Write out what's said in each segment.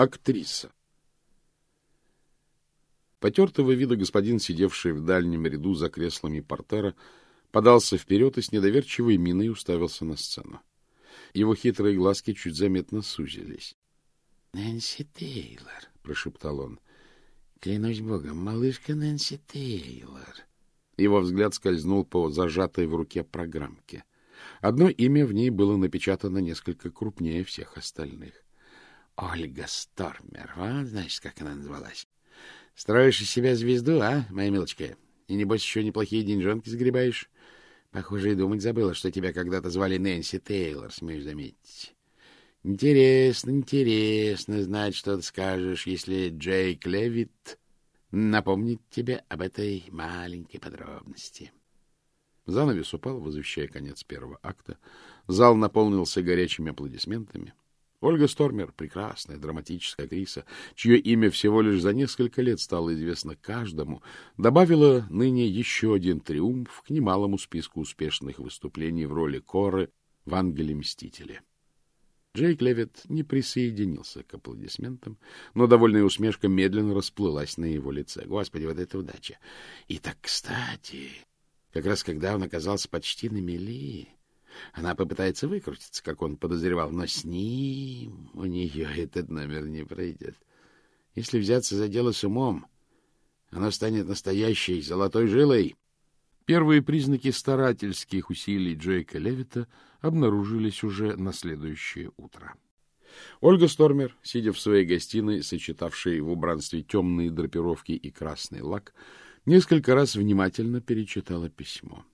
Актриса. Потертого вида господин, сидевший в дальнем ряду за креслами портера, подался вперед и с недоверчивой миной уставился на сцену. Его хитрые глазки чуть заметно сузились. — Нэнси Тейлор, — прошептал он. — Клянусь богом, малышка Нэнси Тейлор. Его взгляд скользнул по зажатой в руке программке. Одно имя в ней было напечатано несколько крупнее всех остальных. — Ольга Стормер. Вот, значит, как она называлась. Строишь из себя звезду, а, моя милочка? И, небось, еще неплохие деньжонки сгребаешь? Похоже, и думать забыла, что тебя когда-то звали Нэнси Тейлор, смею заметить. Интересно, интересно знать, что ты скажешь, если Джейк Левит напомнит тебе об этой маленькой подробности. Занавес упал, возвещая конец первого акта. Зал наполнился горячими аплодисментами. Ольга Стормер — прекрасная драматическая актриса, чье имя всего лишь за несколько лет стало известно каждому, добавила ныне еще один триумф к немалому списку успешных выступлений в роли Коры в «Ангеле Мстителе». Джейк Левит не присоединился к аплодисментам, но довольная усмешка медленно расплылась на его лице. Господи, вот это удача! И так кстати, как раз когда он оказался почти на мели, она попытается выкрутиться, как он подозревал, но с ним у нее этот номер не пройдет. Если взяться за дело с умом, оно станет настоящей золотой жилой. Первые признаки старательских усилий Джейка Левита обнаружились уже на следующее утро. Ольга Стормер, сидя в своей гостиной, сочетавшей в убранстве темные драпировки и красный лак, несколько раз внимательно перечитала письмо.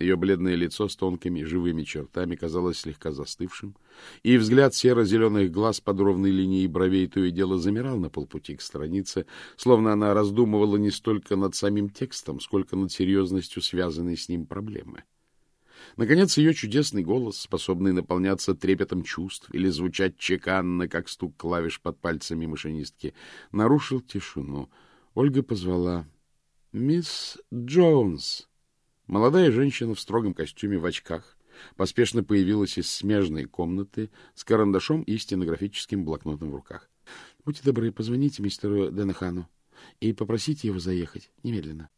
Ее бледное лицо с тонкими живыми чертами казалось слегка застывшим, и взгляд серо-зеленых глаз под ровной линией бровей то и дело замирал на полпути к странице, словно она раздумывала не столько над самим текстом, сколько над серьезностью связанной с ним проблемы. Наконец, ее чудесный голос, способный наполняться трепетом чувств или звучать чеканно, как стук клавиш под пальцами машинистки, нарушил тишину. Ольга позвала «Мисс Джонс». Молодая женщина в строгом костюме в очках поспешно появилась из смежной комнаты с карандашом и стенографическим блокнотом в руках. — Будьте добры, позвоните мистеру Денахану и попросите его заехать немедленно.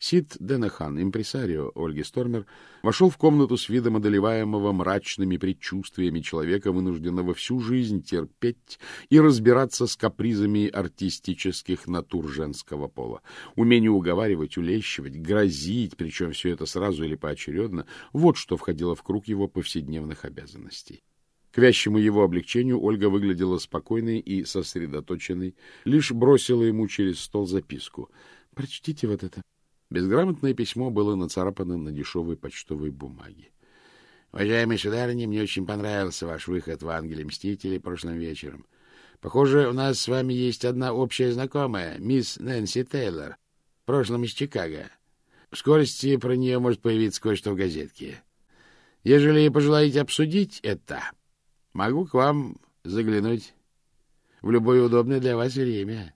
Сид Денахан, импресарио Ольги Стормер, вошел в комнату с видом одолеваемого мрачными предчувствиями человека, вынужденного всю жизнь терпеть и разбираться с капризами артистических натур женского пола. Умение уговаривать, улещивать, грозить, причем все это сразу или поочередно, вот что входило в круг его повседневных обязанностей. К вящему его облегчению Ольга выглядела спокойной и сосредоточенной, лишь бросила ему через стол записку. «Прочтите вот это». Безграмотное письмо было нацарапано на дешевой почтовой бумаге. — Уважаемый сударыня, мне очень понравился ваш выход в «Ангеле Мстителей» прошлым вечером. Похоже, у нас с вами есть одна общая знакомая, мисс Нэнси Тейлор, в прошлом из Чикаго. В скорости про нее может появиться кое-что в газетке. Ежели пожелаете обсудить это, могу к вам заглянуть в любое удобное для вас время.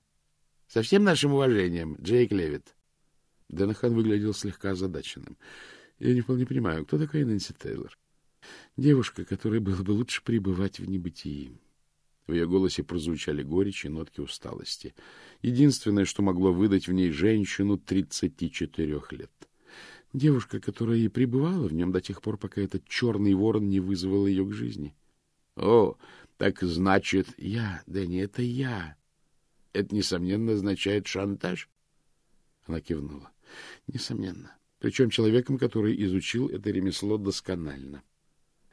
Со всем нашим уважением, Джейк Левитт. Денахан выглядел слегка озадаченным. — Я не вполне понимаю, кто такая Нэнси Тейлор? Девушка, которой было бы лучше пребывать в небытии. В ее голосе прозвучали горечь и нотки усталости. Единственное, что могло выдать в ней женщину 34 лет. Девушка, которая и пребывала в нем до тех пор, пока этот черный ворон не вызвал ее к жизни. — О, так значит, я, Дэнни, это я. Это, несомненно, означает шантаж? Она кивнула. Несомненно. Причем человеком, который изучил это ремесло досконально.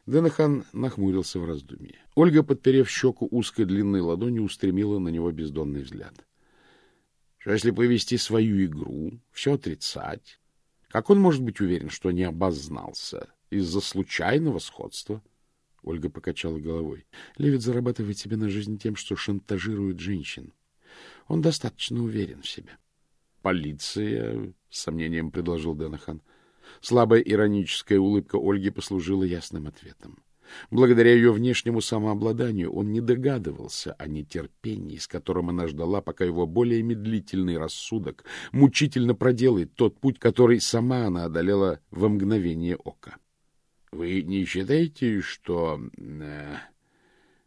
Денахан нахмурился в раздумье. Ольга, подперев щеку узкой длинной ладонью, устремила на него бездонный взгляд. Что если повести свою игру, все отрицать? Как он может быть уверен, что не обознался из-за случайного сходства? Ольга покачала головой. Левит зарабатывает себе на жизнь тем, что шантажирует женщин. Он достаточно уверен в себе. Полиция, — с сомнением предложил Денахан. Слабая ироническая улыбка Ольги послужила ясным ответом. Благодаря ее внешнему самообладанию он не догадывался о нетерпении, с которым она ждала, пока его более медлительный рассудок мучительно проделает тот путь, который сама она одолела во мгновение ока. — Вы не считаете, что... Э,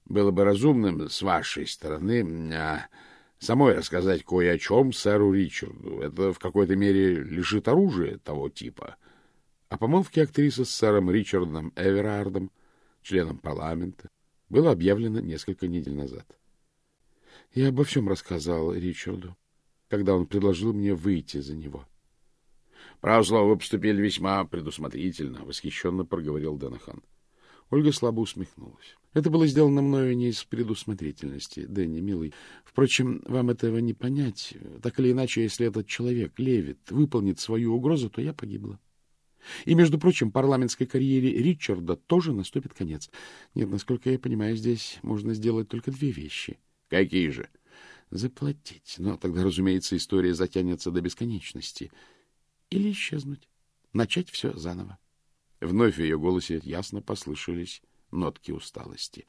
было бы разумным с вашей стороны а, самой рассказать кое о чем сэру Ричарду. Это в какой-то мере лишит оружия того типа. О помолвке актрисы с сэром Ричардом Эверардом, членом парламента, было объявлено несколько недель назад. Я обо всем рассказал Ричарду, когда он предложил мне выйти за него. — Право слово, вы поступили весьма предусмотрительно, — восхищенно проговорил Донахан. Ольга слабо усмехнулась. Это было сделано мною не из предусмотрительности, Дэнни, милый. Впрочем, вам этого не понять. Так или иначе, если этот человек, Левит, выполнит свою угрозу, то я погибла. И, между прочим, парламентской карьере Ричарда тоже наступит конец. Нет, насколько я понимаю, здесь можно сделать только две вещи. Какие же? Заплатить. Но тогда, разумеется, история затянется до бесконечности. Или исчезнуть. Начать все заново. Вновь в ее голосе ясно послышались нотки усталости.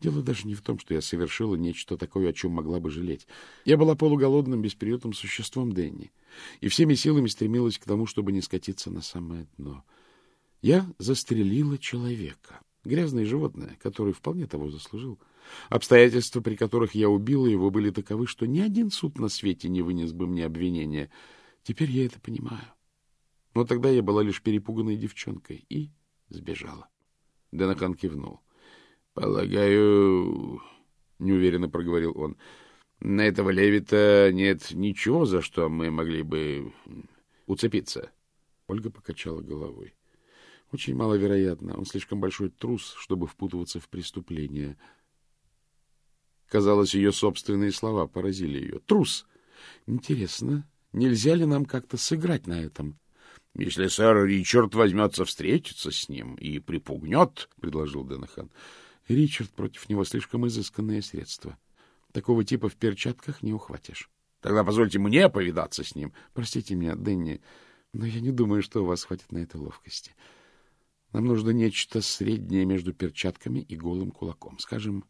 Дело даже не в том, что я совершила нечто такое, о чем могла бы жалеть. Я была полуголодным, бесприютным существом Дэнни, и всеми силами стремилась к тому, чтобы не скатиться на самое дно. Я застрелила человека, грязное животное, которое вполне того заслужил. Обстоятельства, при которых я убила его, были таковы, что ни один суд на свете не вынес бы мне обвинения. Теперь я это понимаю. Но тогда я была лишь перепуганной девчонкой и сбежала. Денакан кивнул. — Полагаю, — неуверенно проговорил он, — на этого Левита нет ничего, за что мы могли бы уцепиться. Ольга покачала головой. Очень маловероятно. Он слишком большой трус, чтобы впутываться в преступление. Казалось, ее собственные слова поразили ее. Трус! Интересно, нельзя ли нам как-то сыграть на этом? — Если сэр Ричард возьмется встретиться с ним и припугнет, — предложил Денахан. — Ричард против него слишком изысканное средство. Такого типа в перчатках не ухватишь. — Тогда позвольте мне повидаться с ним. — Простите меня, Дэнни, но я не думаю, что у вас хватит на это ловкости. Нам нужно нечто среднее между перчатками и голым кулаком. Скажем,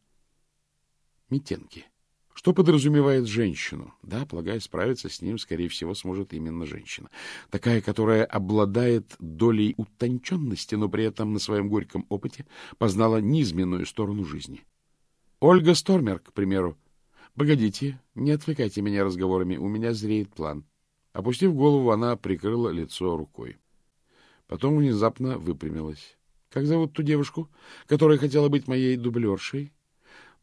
метенки. — что подразумевает женщину? Да, полагаю, справиться с ним, скорее всего, сможет именно женщина. Такая, которая обладает долей утонченности, но при этом на своем горьком опыте познала низменную сторону жизни. Ольга Стормер, к примеру. Погодите, не отвлекайте меня разговорами, у меня зреет план. Опустив голову, она прикрыла лицо рукой. Потом внезапно выпрямилась. Как зовут ту девушку, которая хотела быть моей дублершей?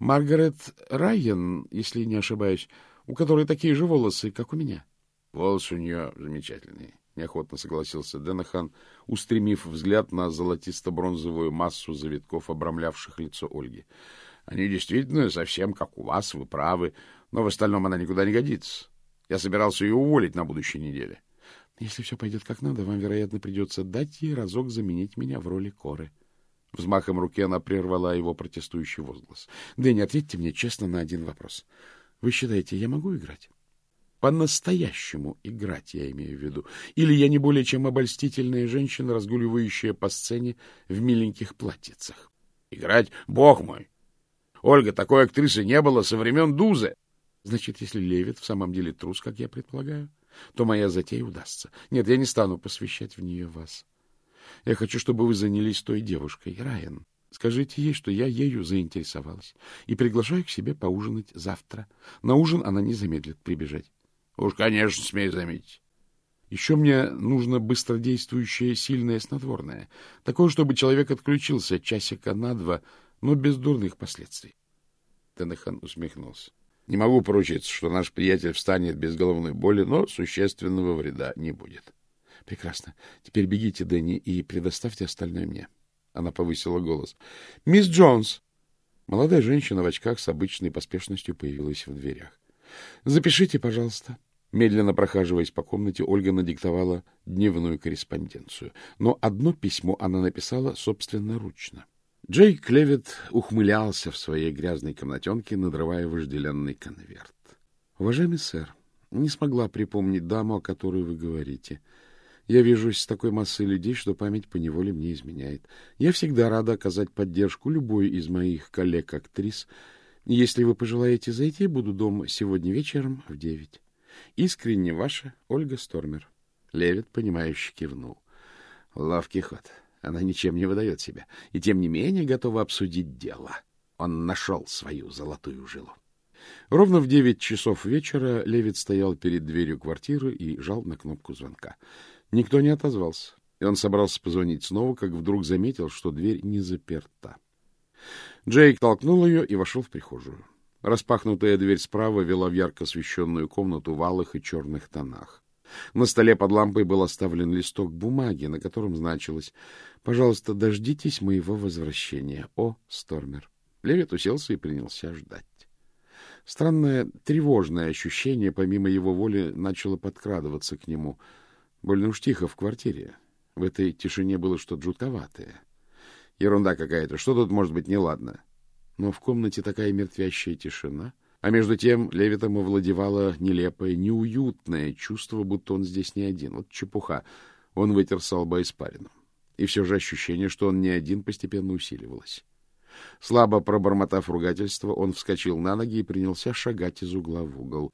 Маргарет Райан, если не ошибаюсь, у которой такие же волосы, как у меня. — Волосы у нее замечательные, — неохотно согласился Денахан, устремив взгляд на золотисто-бронзовую массу завитков, обрамлявших лицо Ольги. — Они действительно совсем как у вас, вы правы, но в остальном она никуда не годится. Я собирался ее уволить на будущей неделе. — Если все пойдет как надо, вам, вероятно, придется дать ей разок заменить меня в роли коры. — Взмахом руки она прервала его протестующий возглас. — Дэнни, ответьте мне честно на один вопрос. Вы считаете, я могу играть? По-настоящему играть, я имею в виду. Или я не более чем обольстительная женщина, разгуливающая по сцене в миленьких платьицах? Играть? Бог мой! Ольга, такой актрисы не было со времен Дузы. Значит, если Левит в самом деле трус, как я предполагаю, то моя затея удастся. Нет, я не стану посвящать в нее вас. Я хочу, чтобы вы занялись той девушкой, Райан. Скажите ей, что я ею заинтересовалась, и приглашаю к себе поужинать завтра. На ужин она не замедлит прибежать. — Уж, конечно, смею заметить. Еще мне нужно быстродействующее сильное снотворное, такое, чтобы человек отключился часика на два, но без дурных последствий. Тенехан усмехнулся. — Не могу поручиться, что наш приятель встанет без головной боли, но существенного вреда не будет. — Прекрасно. Теперь бегите, Дэнни, и предоставьте остальное мне. Она повысила голос. — Мисс Джонс! Молодая женщина в очках с обычной поспешностью появилась в дверях. — Запишите, пожалуйста. Медленно прохаживаясь по комнате, Ольга надиктовала дневную корреспонденцию. Но одно письмо она написала собственноручно. Джей Клевет ухмылялся в своей грязной комнатенке, надрывая вожделенный конверт. — Уважаемый сэр, не смогла припомнить даму, о которой вы говорите. — я вижусь с такой массой людей, что память поневоле мне изменяет. Я всегда рада оказать поддержку любой из моих коллег-актрис. Если вы пожелаете зайти, буду дома сегодня вечером в девять. Искренне ваша Ольга Стормер. Левит, понимающе кивнул. Лавкий ход. Она ничем не выдает себя. И тем не менее готова обсудить дело. Он нашел свою золотую жилу. Ровно в девять часов вечера Левит стоял перед дверью квартиры и жал на кнопку звонка. Никто не отозвался, и он собрался позвонить снова, как вдруг заметил, что дверь не заперта. Джейк толкнул ее и вошел в прихожую. Распахнутая дверь справа вела в ярко освещенную комнату в алых и черных тонах. На столе под лампой был оставлен листок бумаги, на котором значилось «Пожалуйста, дождитесь моего возвращения, о Стормер». Левит уселся и принялся ждать. Странное тревожное ощущение, помимо его воли, начало подкрадываться к нему. Больно уж тихо в квартире. В этой тишине было что-то жутковатое. Ерунда какая-то. Что тут может быть неладно? Но в комнате такая мертвящая тишина. А между тем Левитом овладевало нелепое, неуютное чувство, будто он здесь не один. Вот чепуха. Он вытер с лба испарину. И все же ощущение, что он не один, постепенно усиливалось. Слабо пробормотав ругательство, он вскочил на ноги и принялся шагать из угла в угол.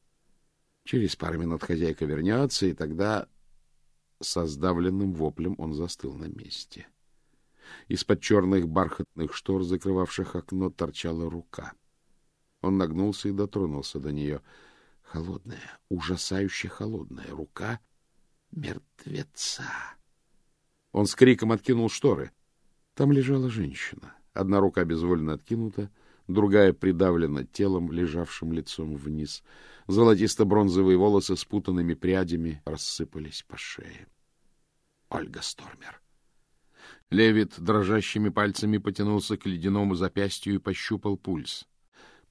Через пару минут хозяйка вернется, и тогда со сдавленным воплем он застыл на месте. Из-под черных бархатных штор, закрывавших окно, торчала рука. Он нагнулся и дотронулся до нее. Холодная, ужасающе холодная рука мертвеца. Он с криком откинул шторы. Там лежала женщина. Одна рука безвольно откинута, другая придавлена телом, лежавшим лицом вниз. Золотисто-бронзовые волосы с путанными прядями рассыпались по шее. Ольга Стормер. Левит дрожащими пальцами потянулся к ледяному запястью и пощупал пульс.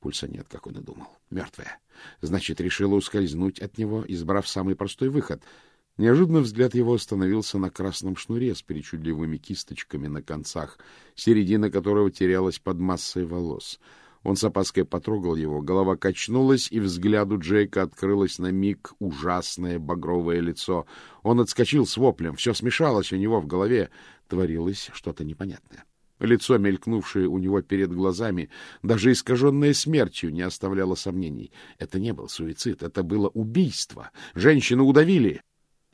Пульса нет, как он и думал. Мертвая. Значит, решила ускользнуть от него, избрав самый простой выход — Неожиданно взгляд его остановился на красном шнуре с причудливыми кисточками на концах, середина которого терялась под массой волос. Он с опаской потрогал его, голова качнулась, и взгляду Джейка открылось на миг ужасное багровое лицо. Он отскочил с воплем, все смешалось у него в голове, творилось что-то непонятное. Лицо, мелькнувшее у него перед глазами, даже искаженное смертью, не оставляло сомнений. Это не был суицид, это было убийство. Женщину удавили.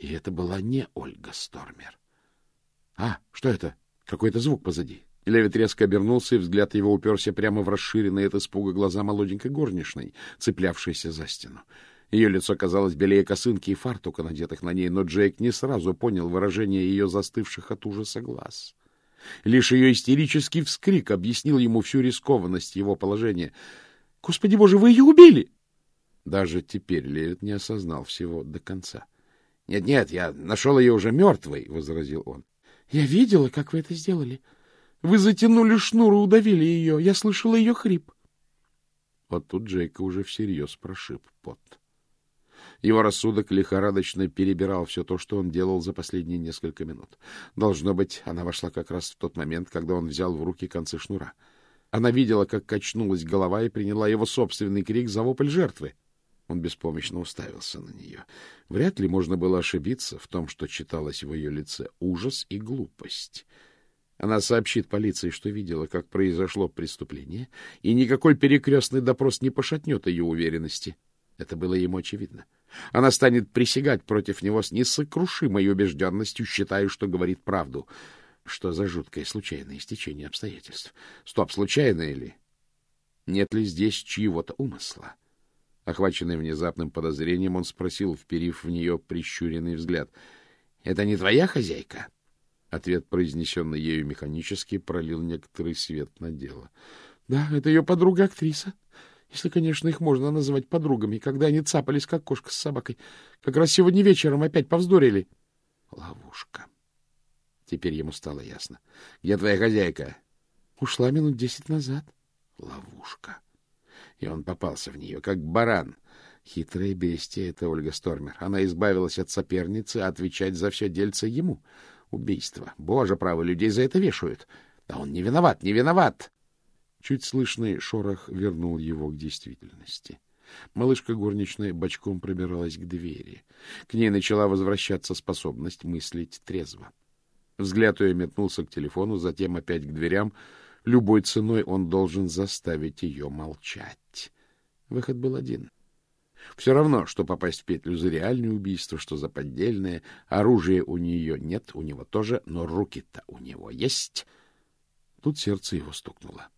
И это была не Ольга Стормер. — А, что это? Какой-то звук позади. Левит резко обернулся, и взгляд его уперся прямо в расширенные от испуга глаза молоденькой горничной, цеплявшейся за стену. Ее лицо казалось белее косынки и фартука, надетых на ней, но Джейк не сразу понял выражение ее застывших от ужаса глаз. Лишь ее истерический вскрик объяснил ему всю рискованность его положения. — Господи боже, вы ее убили! Даже теперь Левит не осознал всего до конца. Нет, нет, я нашел ее уже мертвой, — возразил он. — Я видела, как вы это сделали. Вы затянули шнур и удавили ее. Я слышала ее хрип. Вот тут Джейка уже всерьез прошиб пот. Его рассудок лихорадочно перебирал все то, что он делал за последние несколько минут. Должно быть, она вошла как раз в тот момент, когда он взял в руки концы шнура. Она видела, как качнулась голова и приняла его собственный крик за вопль жертвы. Он беспомощно уставился на нее. Вряд ли можно было ошибиться в том, что читалось в ее лице ужас и глупость. Она сообщит полиции, что видела, как произошло преступление, и никакой перекрестный допрос не пошатнет ее уверенности. Это было ему очевидно. Она станет присягать против него с несокрушимой убежденностью, считая, что говорит правду. Что за жуткое случайное стечение обстоятельств? Стоп, случайное ли? Нет ли здесь чьего-то умысла? Охваченный внезапным подозрением, он спросил, вперив в нее прищуренный взгляд. — Это не твоя хозяйка? Ответ, произнесенный ею механически, пролил некоторый свет на дело. — Да, это ее подруга-актриса. Если, конечно, их можно назвать подругами, когда они цапались, как кошка с собакой. Как раз сегодня вечером опять повздорили. Ловушка. Теперь ему стало ясно. — Где твоя хозяйка? — Ушла минут десять назад. Ловушка и он попался в нее, как баран. Хитрая бестия это Ольга Стормер. Она избавилась от соперницы, а отвечать за все дельце ему. Убийство. Боже, право, людей за это вешают. Да он не виноват, не виноват. Чуть слышный шорох вернул его к действительности. Малышка горничная бочком пробиралась к двери. К ней начала возвращаться способность мыслить трезво. Взгляд ее метнулся к телефону, затем опять к дверям — Любой ценой он должен заставить ее молчать. Выход был один. Все равно, что попасть в петлю за реальное убийство, что за поддельное. Оружия у нее нет, у него тоже, но руки-то у него есть. Тут сердце его стукнуло.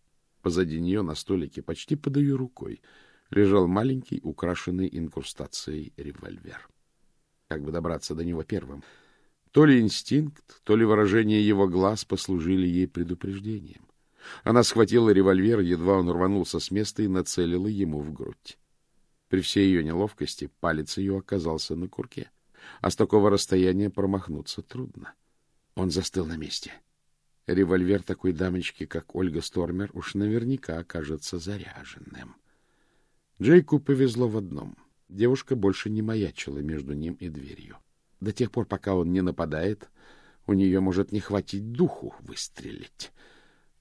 Позади нее на столике, почти под ее рукой, лежал маленький, украшенный инкрустацией револьвер. Как бы добраться до него первым? То ли инстинкт, то ли выражение его глаз послужили ей предупреждением. Она схватила револьвер, едва он рванулся с места и нацелила ему в грудь. При всей ее неловкости палец ее оказался на курке, а с такого расстояния промахнуться трудно. Он застыл на месте. Револьвер такой дамочки, как Ольга Стормер, уж наверняка окажется заряженным. Джейку повезло в одном. Девушка больше не маячила между ним и дверью. До тех пор, пока он не нападает, у нее может не хватить духу выстрелить.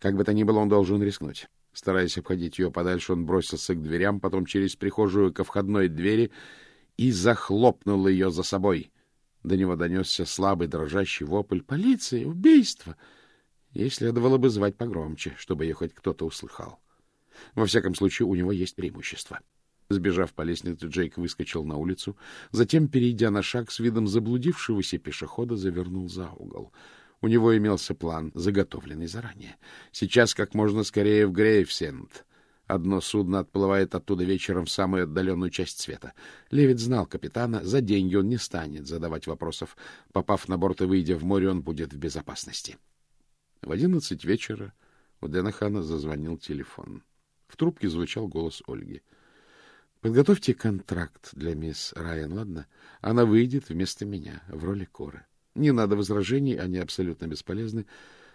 Как бы то ни было, он должен рискнуть. Стараясь обходить ее подальше, он бросился к дверям, потом через прихожую ко входной двери и захлопнул ее за собой. До него донесся слабый дрожащий вопль. «Полиция! Убийство!» Ей следовало бы звать погромче, чтобы ее хоть кто-то услыхал. Во всяком случае, у него есть преимущество. Сбежав по лестнице, Джейк выскочил на улицу, затем, перейдя на шаг с видом заблудившегося пешехода, завернул за угол. У него имелся план, заготовленный заранее. Сейчас как можно скорее в Грейвсенд. Одно судно отплывает оттуда вечером в самую отдаленную часть света. Левит знал капитана, за деньги он не станет задавать вопросов. Попав на борт и выйдя в море, он будет в безопасности. В одиннадцать вечера у Денахана зазвонил телефон. В трубке звучал голос Ольги. — Подготовьте контракт для мисс Райан, ладно? Она выйдет вместо меня в роли коры. Не надо возражений, они абсолютно бесполезны.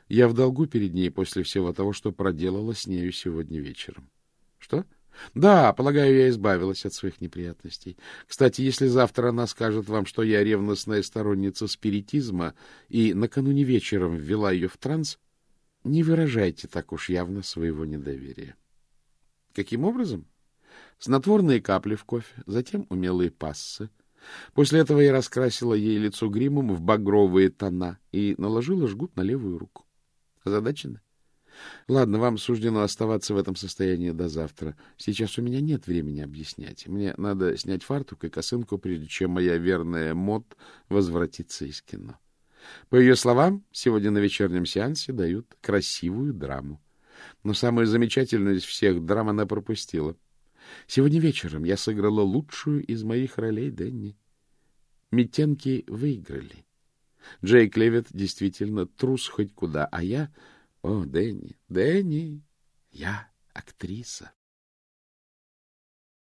Я в долгу перед ней после всего того, что проделала с нею сегодня вечером. Что? Да, полагаю, я избавилась от своих неприятностей. Кстати, если завтра она скажет вам, что я ревностная сторонница спиритизма и накануне вечером ввела ее в транс, не выражайте так уж явно своего недоверия. Каким образом? Снотворные капли в кофе, затем умелые пассы, После этого я раскрасила ей лицо гримом в багровые тона и наложила жгут на левую руку. Озадачена? Ладно, вам суждено оставаться в этом состоянии до завтра. Сейчас у меня нет времени объяснять. Мне надо снять фартук и косынку, прежде чем моя верная Мод возвратится из кино. По ее словам, сегодня на вечернем сеансе дают красивую драму. Но самую замечательную из всех драм она пропустила — Сегодня вечером я сыграла лучшую из моих ролей Дэнни. Митенки выиграли. Джейк Левит действительно трус хоть куда, а я... О, Дэнни, Дэнни, я актриса.